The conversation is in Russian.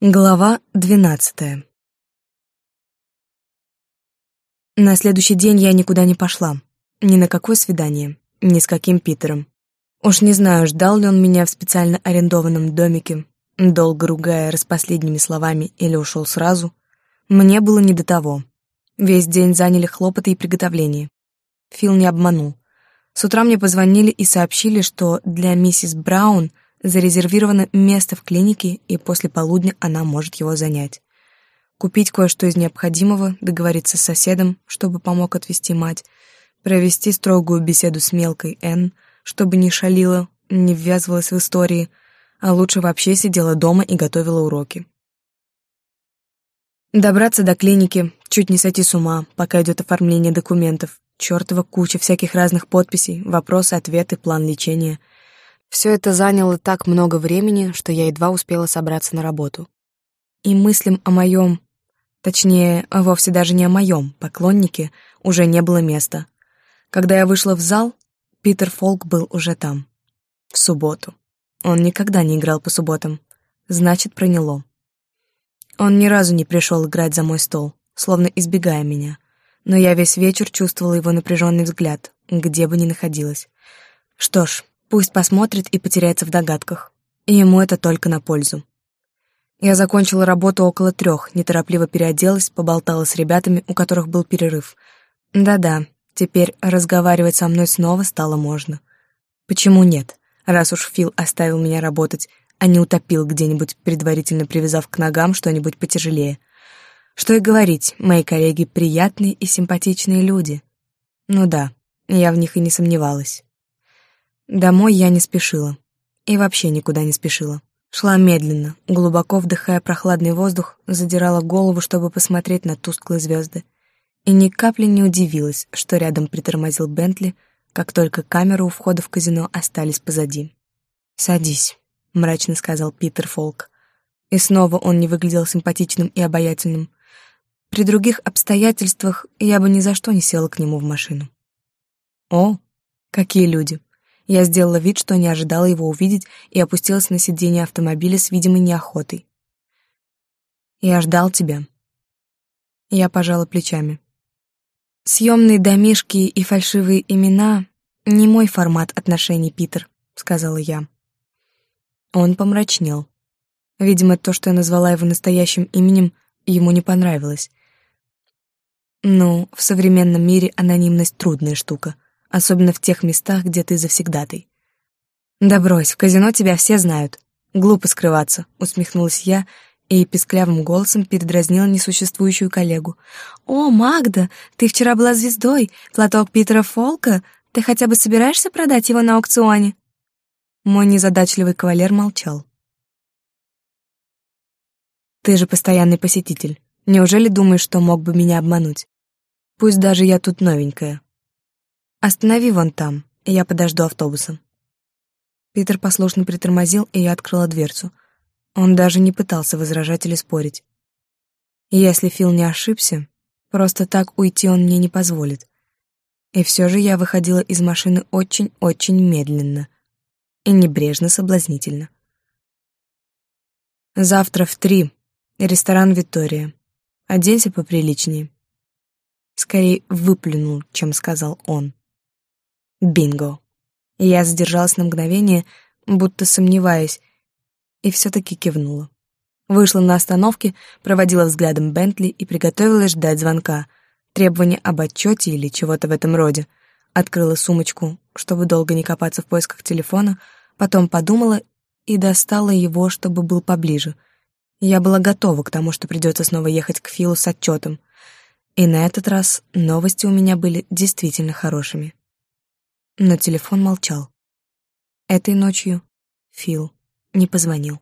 Глава двенадцатая На следующий день я никуда не пошла. Ни на какое свидание, ни с каким Питером. Уж не знаю, ждал ли он меня в специально арендованном домике, долго ругая распоследними словами или ушел сразу. Мне было не до того. Весь день заняли хлопоты и приготовления. Фил не обманул. С утра мне позвонили и сообщили, что для миссис Браун — Зарезервировано место в клинике, и после полудня она может его занять. Купить кое-что из необходимого, договориться с соседом, чтобы помог отвезти мать, провести строгую беседу с мелкой Н, чтобы не шалила, не ввязывалась в истории, а лучше вообще сидела дома и готовила уроки. Добраться до клиники, чуть не сойти с ума, пока идет оформление документов, чертова куча всяких разных подписей, вопросы, ответы, план лечения — все это заняло так много времени, что я едва успела собраться на работу. И мыслям о моем, точнее, вовсе даже не о моем поклоннике, уже не было места. Когда я вышла в зал, Питер Фолк был уже там. В субботу. Он никогда не играл по субботам. Значит, проняло. Он ни разу не пришел играть за мой стол, словно избегая меня. Но я весь вечер чувствовала его напряженный взгляд, где бы ни находилась. Что ж, Пусть посмотрит и потеряется в догадках. И ему это только на пользу. Я закончила работу около трех, неторопливо переоделась, поболтала с ребятами, у которых был перерыв. Да-да, теперь разговаривать со мной снова стало можно. Почему нет, раз уж Фил оставил меня работать, а не утопил где-нибудь, предварительно привязав к ногам что-нибудь потяжелее? Что и говорить, мои коллеги приятные и симпатичные люди. Ну да, я в них и не сомневалась. Домой я не спешила. И вообще никуда не спешила. Шла медленно, глубоко вдыхая прохладный воздух, задирала голову, чтобы посмотреть на тусклые звезды. И ни капли не удивилась, что рядом притормозил Бентли, как только камеры у входа в казино остались позади. «Садись», — мрачно сказал Питер Фолк. И снова он не выглядел симпатичным и обаятельным. При других обстоятельствах я бы ни за что не села к нему в машину. О, какие люди! Я сделала вид, что не ожидала его увидеть, и опустилась на сиденье автомобиля с видимой неохотой. «Я ждал тебя». Я пожала плечами. «Съемные домишки и фальшивые имена — не мой формат отношений, Питер», — сказала я. Он помрачнел. Видимо, то, что я назвала его настоящим именем, ему не понравилось. Ну, в современном мире анонимность — трудная штука — особенно в тех местах, где ты завсегдатай. «Да брось, в казино тебя все знают. Глупо скрываться», — усмехнулась я и писклявым голосом передразнила несуществующую коллегу. «О, Магда, ты вчера была звездой, платок Питера Фолка. Ты хотя бы собираешься продать его на аукционе?» Мой незадачливый кавалер молчал. «Ты же постоянный посетитель. Неужели думаешь, что мог бы меня обмануть? Пусть даже я тут новенькая». «Останови вон там, и я подожду автобуса». Питер послушно притормозил, и я открыла дверцу. Он даже не пытался возражать или спорить. Если Фил не ошибся, просто так уйти он мне не позволит. И все же я выходила из машины очень-очень медленно и небрежно-соблазнительно. «Завтра в три. Ресторан «Виктория». Оденься поприличнее». Скорее выплюнул, чем сказал он. Бинго. Я задержалась на мгновение, будто сомневаясь, и все-таки кивнула. Вышла на остановке, проводила взглядом Бентли и приготовилась ждать звонка, требования об отчете или чего-то в этом роде. Открыла сумочку, чтобы долго не копаться в поисках телефона, потом подумала и достала его, чтобы был поближе. Я была готова к тому, что придется снова ехать к Филу с отчетом. И на этот раз новости у меня были действительно хорошими но телефон молчал. Этой ночью Фил не позвонил.